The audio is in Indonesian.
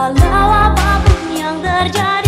walau apa pun yang terjadi